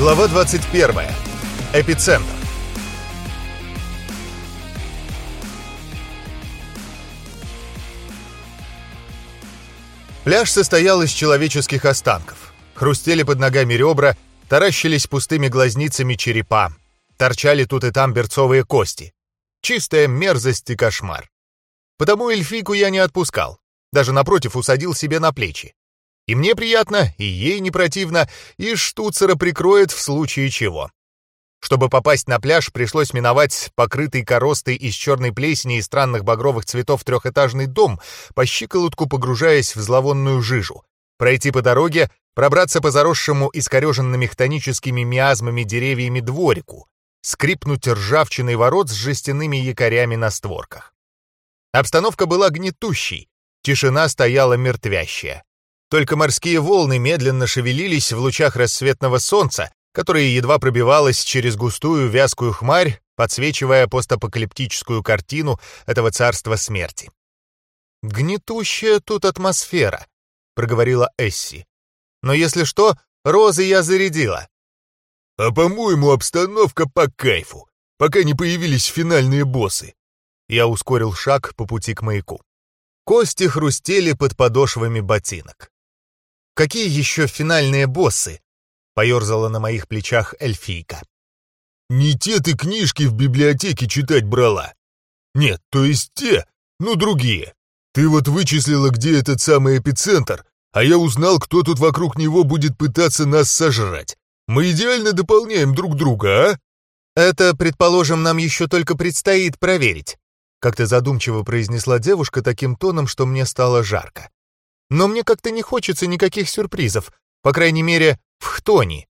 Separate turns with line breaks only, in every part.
Глава 21. Эпицентр. Пляж состоял из человеческих останков. Хрустели под ногами ребра, таращились пустыми глазницами черепа. Торчали тут и там берцовые кости. Чистая мерзость и кошмар. Потому эльфийку я не отпускал. Даже напротив усадил себе на плечи. И мне приятно, и ей не противно, и штуцера прикроет в случае чего. Чтобы попасть на пляж, пришлось миновать покрытый коростой из черной плесени и странных багровых цветов трехэтажный дом, по щиколотку погружаясь в зловонную жижу. Пройти по дороге, пробраться по заросшему искореженными хтоническими миазмами деревьями дворику, скрипнуть ржавчиной ворот с жестяными якорями на створках. Обстановка была гнетущей, тишина стояла мертвящая. Только морские волны медленно шевелились в лучах рассветного солнца, которое едва пробивалось через густую вязкую хмарь, подсвечивая постапокалиптическую картину этого царства смерти. «Гнетущая тут атмосфера», — проговорила Эсси. «Но если что, розы я зарядила».
«А по-моему, обстановка по кайфу, пока не появились финальные боссы»,
я ускорил шаг по пути к маяку. Кости хрустели под подошвами ботинок. «Какие еще финальные боссы?» — поерзала на моих плечах эльфийка.
«Не те ты книжки в библиотеке читать брала. Нет, то есть те, ну другие. Ты вот вычислила, где этот самый эпицентр, а я узнал, кто тут вокруг него будет пытаться нас сожрать. Мы идеально дополняем друг друга, а?»
«Это, предположим, нам еще только предстоит проверить», как-то задумчиво произнесла девушка таким тоном, что мне стало жарко. «Но мне как-то не хочется никаких сюрпризов, по крайней мере, в Хтони».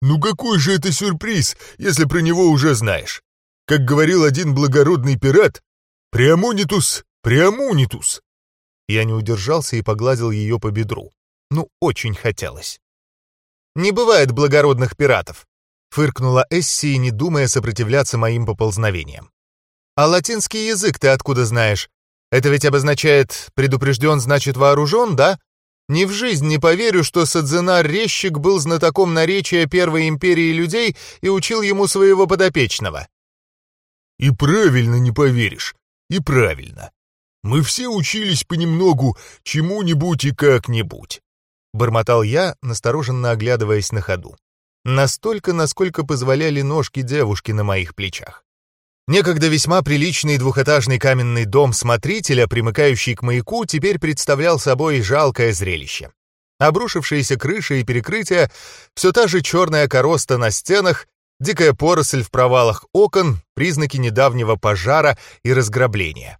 «Ну какой же это сюрприз, если про него уже знаешь? Как говорил один благородный пират, «Преамунитус, преамунитус».
Я не удержался и погладил ее по бедру. Ну, очень хотелось. «Не бывает благородных пиратов», — фыркнула Эсси, не думая сопротивляться моим поползновениям. А латинский язык ты откуда знаешь? Это ведь обозначает «предупрежден, значит вооружен», да? Ни в жизнь не поверю, что Садзенар Резчик был знатоком наречия Первой Империи людей и учил ему своего подопечного.
И правильно не поверишь, и правильно. Мы все учились понемногу чему-нибудь и как-нибудь.
Бормотал я, настороженно оглядываясь на ходу. Настолько, насколько позволяли ножки девушки на моих плечах. Некогда весьма приличный двухэтажный каменный дом смотрителя, примыкающий к маяку, теперь представлял собой жалкое зрелище. Обрушившиеся крыши и перекрытия, все та же черная короста на стенах, дикая поросль в провалах окон, признаки недавнего пожара и разграбления.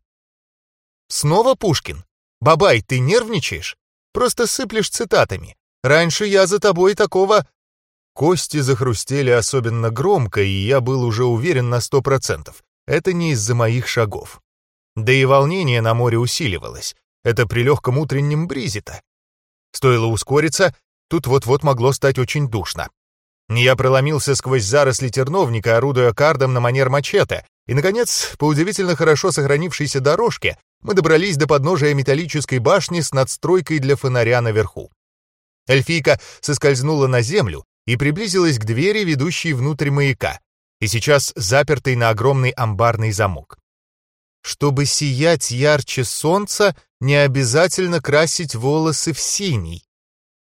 «Снова Пушкин? Бабай, ты нервничаешь? Просто сыплешь цитатами. Раньше я за тобой такого Кости захрустели особенно громко, и я был уже уверен на сто процентов. Это не из-за моих шагов. Да и волнение на море усиливалось. Это при легком утреннем бризе-то. Стоило ускориться, тут вот-вот могло стать очень душно. Я проломился сквозь заросли терновника, орудуя кардом на манер мачете, и, наконец, по удивительно хорошо сохранившейся дорожке, мы добрались до подножия металлической башни с надстройкой для фонаря наверху. Эльфийка соскользнула на землю, и приблизилась к двери, ведущей внутрь маяка, и сейчас запертой на огромный амбарный замок. Чтобы сиять ярче солнца, не обязательно красить волосы в синий.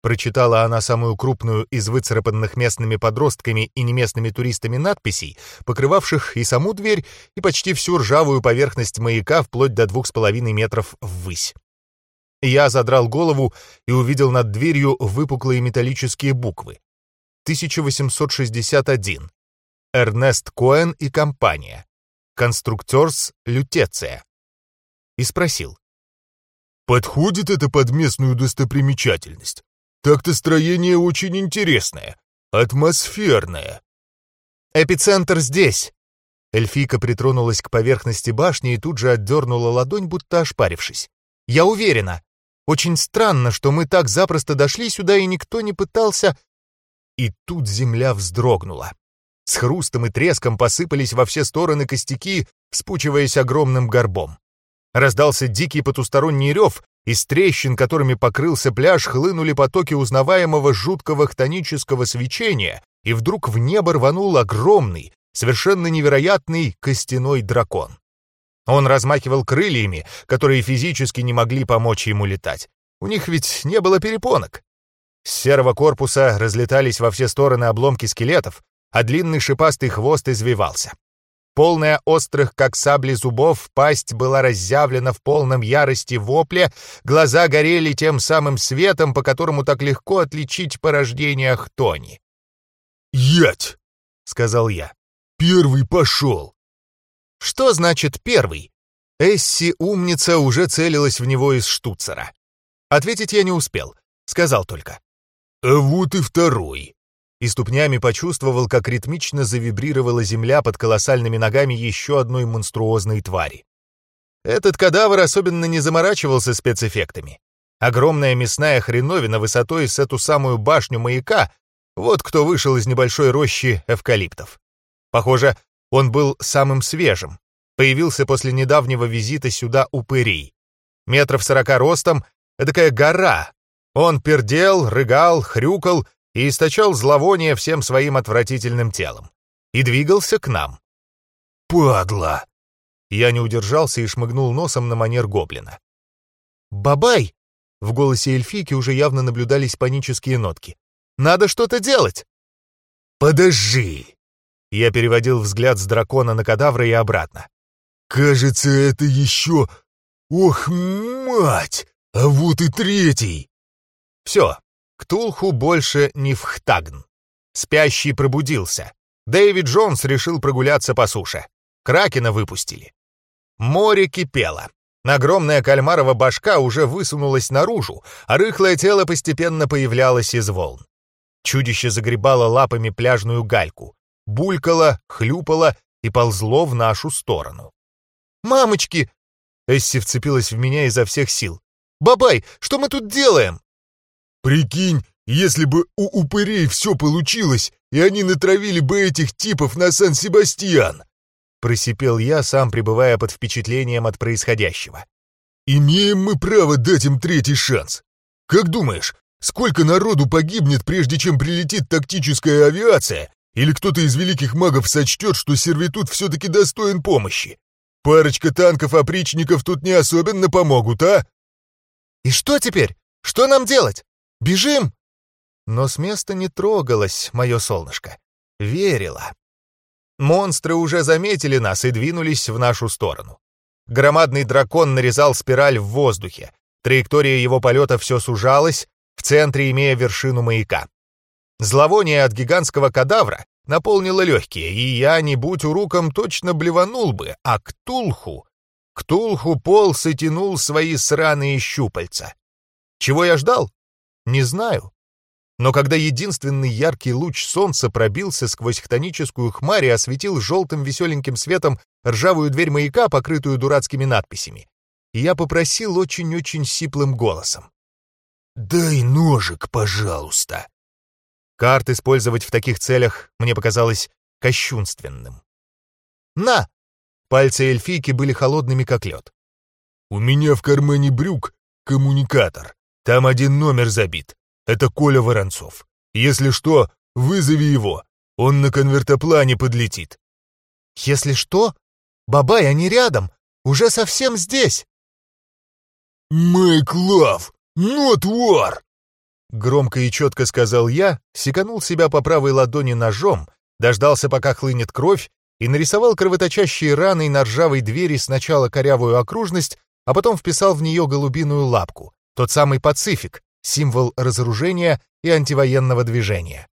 Прочитала она самую крупную из выцарапанных местными подростками и неместными туристами надписей, покрывавших и саму дверь, и почти всю ржавую поверхность маяка вплоть до двух с половиной метров ввысь. Я задрал голову и увидел над дверью выпуклые металлические буквы. 1861. Эрнест Коэн и компания. Конструктерс Лютеция. И спросил.
«Подходит это под местную достопримечательность? Так-то строение очень интересное, атмосферное».
«Эпицентр здесь!» Эльфийка притронулась к поверхности башни и тут же отдернула ладонь, будто ошпарившись. «Я уверена. Очень странно, что мы так запросто дошли сюда, и никто не пытался и тут земля вздрогнула. С хрустом и треском посыпались во все стороны костяки, спучиваясь огромным горбом. Раздался дикий потусторонний рев, из трещин, которыми покрылся пляж, хлынули потоки узнаваемого жуткого хтонического свечения, и вдруг в небо рванул огромный, совершенно невероятный костяной дракон. Он размахивал крыльями, которые физически не могли помочь ему летать. У них ведь не было перепонок. С серого корпуса разлетались во все стороны обломки скелетов, а длинный шипастый хвост извивался. Полная острых, как сабли зубов, пасть была разъявлена в полном ярости вопле, глаза горели тем самым светом, по которому так легко отличить порождение Хтони.
«Ять!» — сказал я. «Первый пошел!»
Что значит «первый»? Эсси, умница, уже целилась в него из штуцера. Ответить я не успел, сказал только.
«А вот и второй!»
и ступнями почувствовал, как ритмично завибрировала земля под колоссальными ногами еще одной монструозной твари. Этот кадавр особенно не заморачивался спецэффектами. Огромная мясная хреновина высотой с эту самую башню маяка — вот кто вышел из небольшой рощи эвкалиптов. Похоже, он был самым свежим. Появился после недавнего визита сюда упырей. Метров сорока ростом — такая гора. Он пердел, рыгал, хрюкал и источал зловоние всем своим отвратительным телом. И двигался к нам.
«Падла!»
Я не удержался и шмыгнул носом на манер гоблина. «Бабай!» В голосе эльфийки уже явно наблюдались панические нотки. «Надо что-то делать!»
«Подожди!»
Я переводил взгляд с дракона на кадавра и обратно.
«Кажется, это еще... Ох, мать! А вот и третий!»
«Все, Ктулху больше не в Хтагн. Спящий пробудился. Дэвид Джонс решил прогуляться по суше. Кракена выпустили. Море кипело. Огромная кальмарова башка уже высунулась наружу, а рыхлое тело постепенно появлялось из волн. Чудище загребало лапами пляжную гальку, булькало, хлюпало и ползло в нашу сторону. «Мамочки!» Эсси вцепилась в меня изо всех сил. «Бабай, что мы тут делаем?»
Прикинь, если бы у упырей все получилось, и они натравили бы этих типов на Сан-Себастьян!»
Просипел я, сам пребывая под впечатлением от происходящего.
«Имеем мы право дать им третий шанс. Как думаешь, сколько народу погибнет, прежде чем прилетит тактическая авиация, или кто-то из великих магов сочтет, что сервитут все-таки достоин помощи? Парочка танков-опричников тут не особенно помогут, а?»
«И что теперь? Что нам делать?» Бежим!» Но с места не трогалось мое солнышко. Верила. Монстры уже заметили нас и двинулись в нашу сторону. Громадный дракон нарезал спираль в воздухе. Траектория его полета все сужалась, в центре имея вершину маяка. Зловоние от гигантского кадавра наполнило легкие, и я, не будь уруком, точно блеванул бы, а Ктулху... Ктулху полз и тянул свои сраные щупальца. Чего я ждал? Не знаю. Но когда единственный яркий луч солнца пробился сквозь хтоническую хмарь и осветил желтым веселеньким светом ржавую дверь маяка, покрытую дурацкими надписями, я попросил очень-очень сиплым голосом.
«Дай ножик, пожалуйста».
Карт использовать в таких целях мне показалось кощунственным. «На!» Пальцы эльфийки были холодными, как лед.
«У меня в кармане брюк коммуникатор. Там один номер забит. Это Коля Воронцов. Если что, вызови его. Он на конвертоплане подлетит».
«Если что? Бабай, они рядом. Уже совсем здесь».
«Майк Лав! Not war!»
Громко и четко сказал я, секанул себя по правой ладони ножом, дождался, пока хлынет кровь, и нарисовал кровоточащие раны на ржавой двери сначала корявую окружность, а потом вписал в нее голубиную лапку, тот самый Пацифик, символ разоружения и антивоенного движения.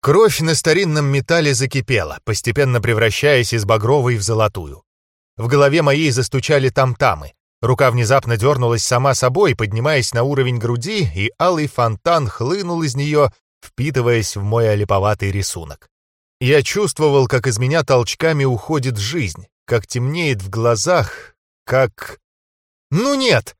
Кровь на старинном металле закипела, постепенно превращаясь из багровой в золотую. В голове моей застучали там-тамы. Рука внезапно дернулась сама собой, поднимаясь на уровень груди, и алый фонтан хлынул из нее, впитываясь в мой олиповатый рисунок. Я чувствовал, как из меня толчками уходит жизнь, как темнеет в глазах, как... «Ну нет!»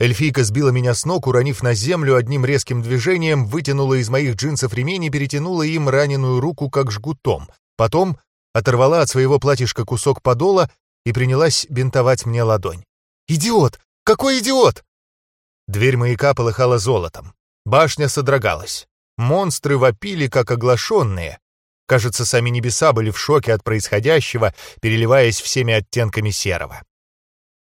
Эльфийка сбила меня с ног, уронив на землю одним резким движением, вытянула из моих джинсов ремень и перетянула им раненую руку как жгутом. Потом оторвала от своего платьишка кусок подола и принялась бинтовать мне ладонь. «Идиот! Какой идиот!» Дверь маяка полыхала золотом. Башня содрогалась. Монстры вопили, как оглашенные. Кажется, сами небеса были в шоке от происходящего, переливаясь всеми оттенками серого.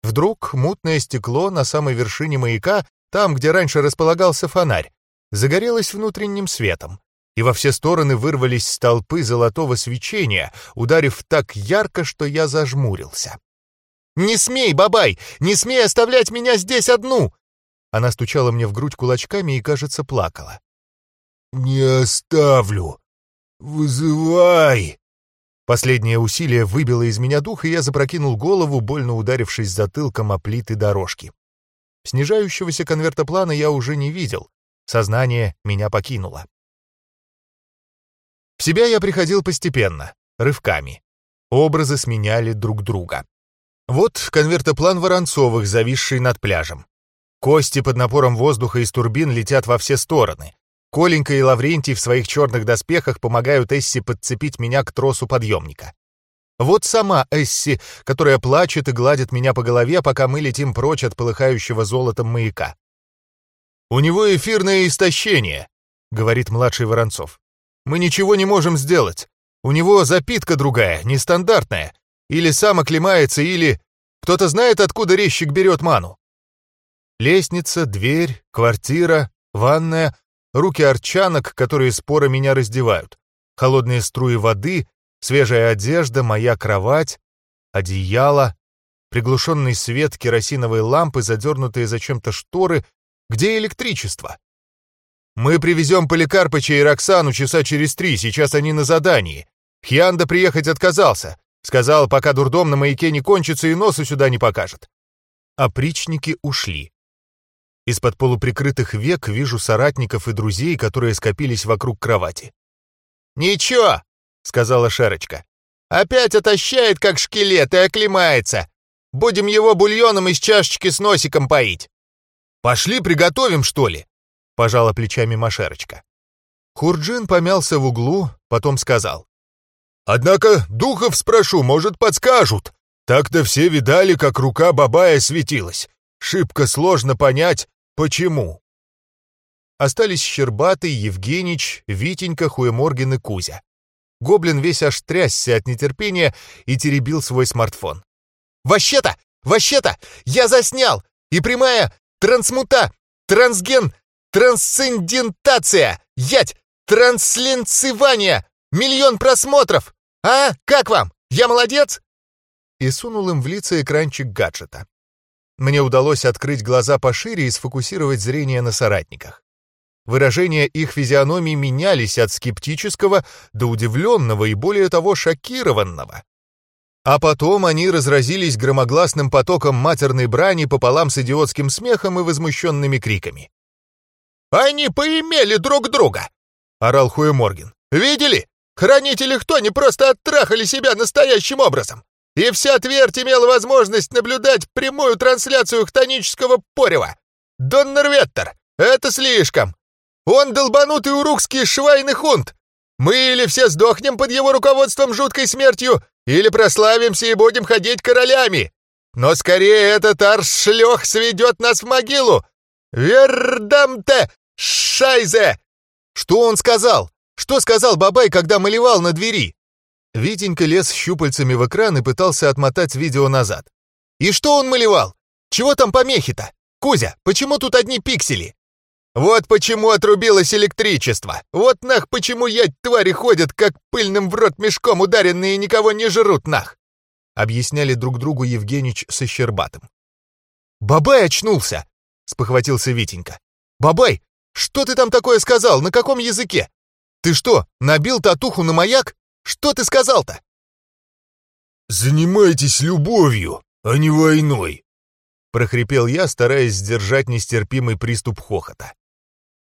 Вдруг мутное стекло на самой вершине маяка, там, где раньше располагался фонарь, загорелось внутренним светом, и во все стороны вырвались столпы золотого свечения, ударив так ярко, что я зажмурился. «Не смей, бабай! Не смей оставлять меня здесь одну!» Она стучала мне в грудь кулачками и, кажется, плакала.
«Не оставлю! Вызывай!»
Последнее усилие выбило из меня дух, и я запрокинул голову, больно ударившись затылком о плиты дорожки. Снижающегося конвертоплана я уже не видел. Сознание меня покинуло. В себя я приходил постепенно, рывками. Образы сменяли друг друга. Вот конвертоплан Воронцовых, зависший над пляжем. Кости под напором воздуха из турбин летят во все стороны. Коленька и Лаврентий в своих черных доспехах помогают Эсси подцепить меня к тросу подъемника. Вот сама Эсси, которая плачет и гладит меня по голове, пока мы летим прочь от полыхающего золотом маяка. «У него эфирное истощение», — говорит младший Воронцов. «Мы ничего не можем сделать. У него запитка другая, нестандартная. Или сам оклемается, или... Кто-то знает, откуда резчик берет ману?» Лестница, дверь, квартира, ванная, руки арчанок, которые споро меня раздевают, холодные струи воды, свежая одежда, моя кровать, одеяло, приглушенный свет керосиновой лампы, задернутые зачем-то шторы. Где электричество? Мы привезем Поликарпыча и Роксану часа через три, сейчас они на задании. Хьянда приехать отказался. Сказал, пока дурдом на маяке не кончится и носу сюда не покажет. Опричники ушли. Из-под полуприкрытых век вижу соратников и друзей, которые скопились вокруг кровати. «Ничего», — сказала Шерочка. «Опять отощает, как шкелет, и оклемается. Будем его бульоном из чашечки с носиком поить». «Пошли приготовим, что ли?» — пожала плечами Машерочка. Хурджин помялся в углу, потом сказал. «Однако духов спрошу, может, подскажут. Так-то все видали, как рука Бабая светилась. Шибко сложно понять, почему. Остались Щербатый, Евгенич, Витенька, Хуеморгин и Кузя. Гоблин весь аж трясся от нетерпения и теребил свой смартфон. «Вообще-то! Вообще-то! Я заснял! И прямая трансмута! Трансген! Трансцендентация! Ять! Трансленцевание! Миллион просмотров! А, как вам? Я молодец?» И сунул им в лицо экранчик гаджета. Мне удалось открыть глаза пошире и сфокусировать зрение на соратниках. Выражения их физиономий менялись от скептического до удивленного и, более того, шокированного. А потом они разразились громогласным потоком матерной брани пополам с идиотским смехом и возмущенными криками. «Они поимели друг друга!» — орал Хуеморген. «Видели? Хранители кто не просто оттрахали себя настоящим образом! И вся Твердь имела возможность наблюдать прямую трансляцию хтонического порева. Доннерветтер, это слишком. Он долбанутый урукский швайный хунт. Мы или все сдохнем под его руководством жуткой смертью, или прославимся и будем ходить королями. Но скорее этот аршлёх сведет нас в могилу. Вердамте, шайзе! Что он сказал? Что сказал Бабай, когда малевал на двери? Витенька лез щупальцами в экран и пытался отмотать видео назад. «И что он малевал? Чего там помехи-то? Кузя, почему тут одни пиксели?» «Вот почему отрубилось электричество! Вот нах, почему ять твари ходят, как пыльным в рот мешком ударенные и никого не жрут нах!» Объясняли друг другу Евгенич со Щербатым. «Бабай очнулся!» — спохватился Витенька. «Бабай, что ты там такое сказал? На каком языке? Ты что, набил татуху на маяк?» Что ты сказал-то?»
«Занимайтесь любовью, а не войной», — прохрипел я, стараясь сдержать нестерпимый приступ хохота.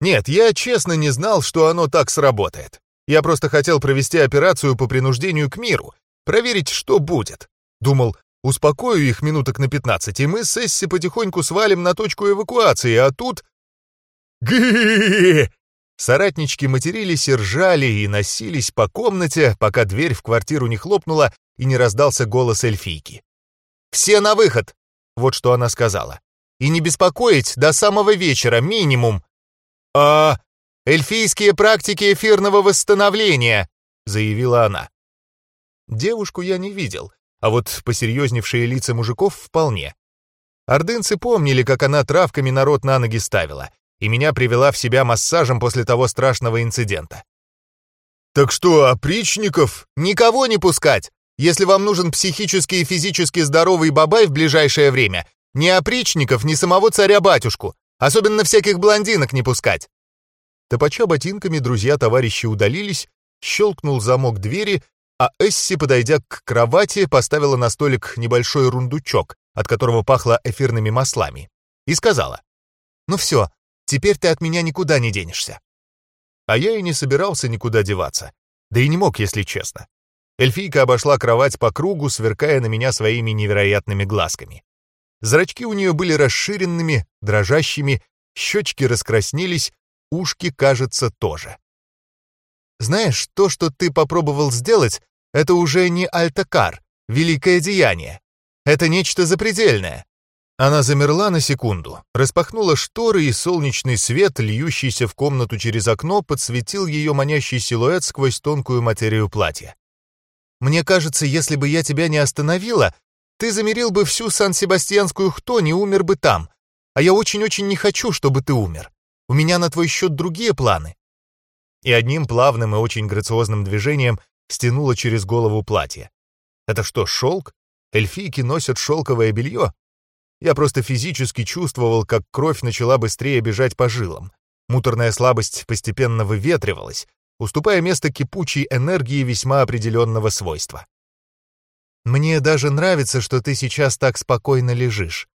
«Нет, я честно не знал, что оно так сработает. Я просто хотел провести операцию по принуждению к миру, проверить, что будет. Думал, успокою их минуток на 15, и мы с Эсси потихоньку свалим на точку эвакуации, а тут... Гы! Соратнички матерились и ржали и носились по комнате, пока дверь в квартиру не хлопнула и не раздался голос эльфийки. «Все на выход! Вот что она сказала. «И не беспокоить до самого вечера, минимум».
«А...»
«Эльфийские практики эфирного восстановления», — заявила она. Девушку я не видел, а вот посерьезневшие лица мужиков вполне. Ордынцы помнили, как она травками народ на ноги ставила, и меня привела в себя массажем после того страшного инцидента.
«Так что, опричников?»
«Никого не пускать! Если вам нужен психически и физически здоровый бабай в ближайшее время, ни опричников, ни самого царя-батюшку, особенно всяких блондинок не пускать!» Топача ботинками друзья-товарищи удалились, щелкнул замок двери, а Эсси, подойдя к кровати, поставила на столик небольшой рундучок, от которого пахло эфирными маслами, и сказала, «Ну все, теперь ты от меня никуда не денешься». А я и не собирался никуда деваться, да и не мог, если честно. Эльфийка обошла кровать по кругу, сверкая на меня своими невероятными глазками. Зрачки у нее были расширенными, дрожащими, щечки раскраснелись, ушки, кажется, тоже. Знаешь, то, что ты попробовал сделать, это уже не альтакар, великое деяние. Это нечто запредельное. Она замерла на секунду, распахнула шторы, и солнечный свет, льющийся в комнату через окно, подсветил ее манящий силуэт сквозь тонкую материю платья. «Мне кажется, если бы я тебя не остановила, ты замерил бы всю Сан-Себастьянскую хтонь и умер бы там. А я очень-очень не хочу, чтобы ты умер. У меня на твой счет другие планы и одним плавным и очень грациозным движением стянула через голову платье. Это что, шелк? Эльфийки носят шелковое белье? Я просто физически чувствовал, как кровь начала быстрее бежать по жилам. Муторная слабость постепенно выветривалась, уступая место кипучей энергии весьма определенного свойства. «Мне даже нравится, что ты сейчас так спокойно лежишь».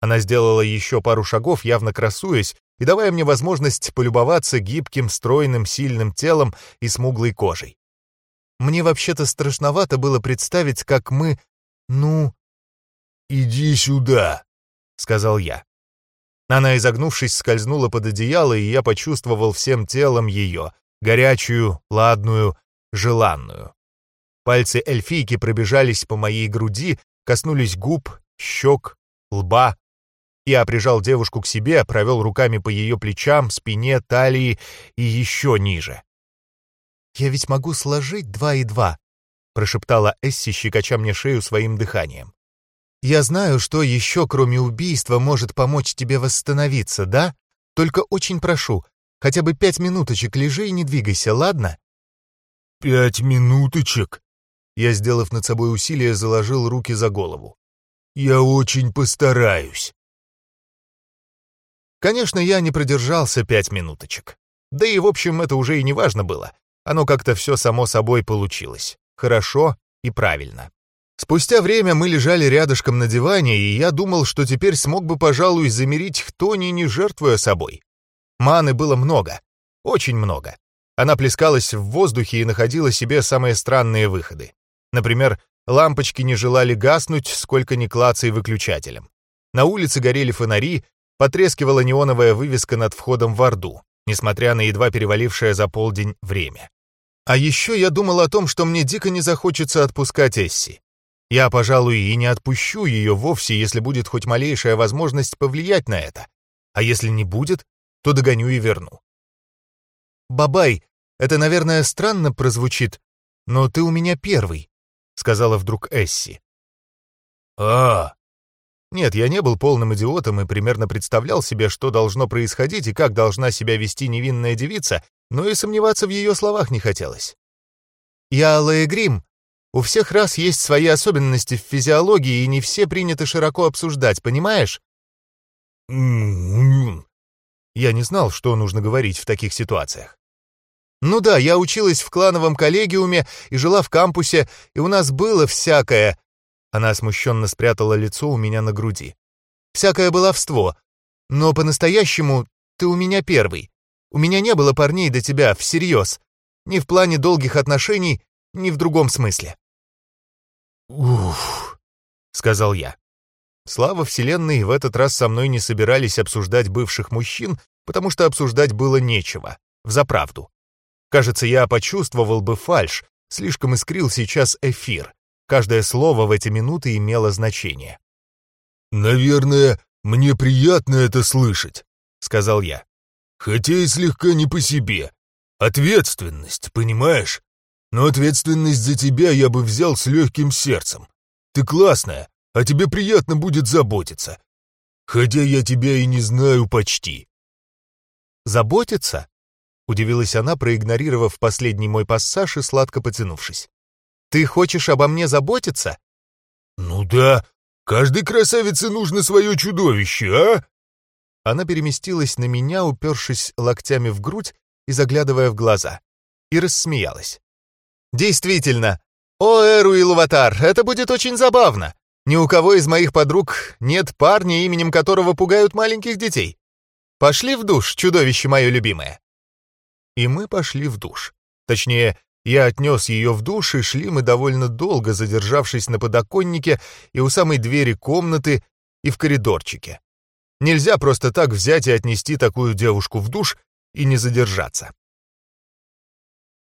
Она сделала еще пару шагов, явно красуясь, и давая мне возможность полюбоваться гибким, стройным, сильным телом и смуглой кожей. Мне вообще-то страшновато было представить, как мы... Ну...
«Иди сюда», — сказал я.
Она, изогнувшись, скользнула под одеяло, и я почувствовал всем телом ее, горячую, ладную, желанную. Пальцы эльфийки пробежались по моей груди, коснулись губ, щек, лба, я прижал девушку к себе, провел руками по ее плечам, спине, талии и еще ниже. «Я ведь могу сложить два и два», — прошептала Эсси, щекоча мне шею своим дыханием. «Я знаю, что еще, кроме убийства, может помочь тебе восстановиться, да? Только очень прошу, хотя бы пять минуточек лежи и не двигайся, ладно?»
«Пять минуточек?»
Я, сделав над собой усилие, заложил руки за голову.
«Я очень постараюсь».
Конечно, я не продержался пять минуточек. Да и, в общем, это уже и не важно было. Оно как-то все само собой получилось. Хорошо и правильно. Спустя время мы лежали рядышком на диване, и я думал, что теперь смог бы, пожалуй, замерить Хтони, не жертвуя собой. Маны было много. Очень много. Она плескалась в воздухе и находила себе самые странные выходы. Например, лампочки не желали гаснуть, сколько ни клацай выключателем. На улице горели фонари, Потрескивала неоновая вывеска над входом в Орду, несмотря на едва перевалившее за полдень время. А еще я думал о том, что мне дико не захочется отпускать Эсси. Я, пожалуй, и не отпущу ее вовсе, если будет хоть малейшая возможность повлиять на это. А если не будет, то догоню и верну. «Бабай, это, наверное, странно прозвучит, но ты у меня первый», — сказала вдруг Эсси.
«А,
нет, я не был полным идиотом и примерно представлял себе, что должно происходить и как должна себя вести невинная девица, но и сомневаться в ее словах не хотелось. Я Алая Грим. У всех раз есть свои особенности в физиологии, и не все принято широко обсуждать, понимаешь?
М-м-м.
Я не знал, что нужно говорить в таких ситуациях. Ну да, я училась в клановом коллегиуме и жила в кампусе, и у нас было всякое, она смущенно спрятала лицо у меня на груди. «Всякое баловство. Но по-настоящему ты у меня первый. У меня не было парней до тебя, всерьез. Ни в плане долгих отношений, ни в другом смысле».
«Уф», — сказал я.
Слава Вселенной, в этот раз со мной не собирались обсуждать бывших мужчин, потому что обсуждать было нечего, взаправду. Кажется, я почувствовал бы фальш, слишком искрил сейчас эфир. Каждое слово в эти минуты имело значение.
«Наверное, мне приятно это слышать», — сказал я. «Хотя и слегка не по себе. Ответственность, понимаешь? Но ответственность за тебя я бы взял с легким сердцем. Ты классная, а тебе приятно будет заботиться. Хотя я тебя и не знаю почти».
«Заботиться?» — удивилась она, проигнорировав последний мой пассаж и сладко потянувшись. «Ты хочешь обо мне заботиться?»
«Ну да, каждой красавице нужно свое чудовище, а?»
Она переместилась на меня, упершись локтями в грудь и заглядывая в глаза, и рассмеялась. «Действительно! О, Эру и Луватар, это будет очень забавно! Ни у кого из моих подруг нет парня, именем которого пугают маленьких детей. Пошли в душ, чудовище мое любимое!» И мы пошли в душ. Точнее, я отнес ее в душ, и шли мы довольно долго, задержавшись на подоконнике и у самой двери комнаты, и в коридорчике. Нельзя просто так взять и отнести такую девушку в душ и не задержаться.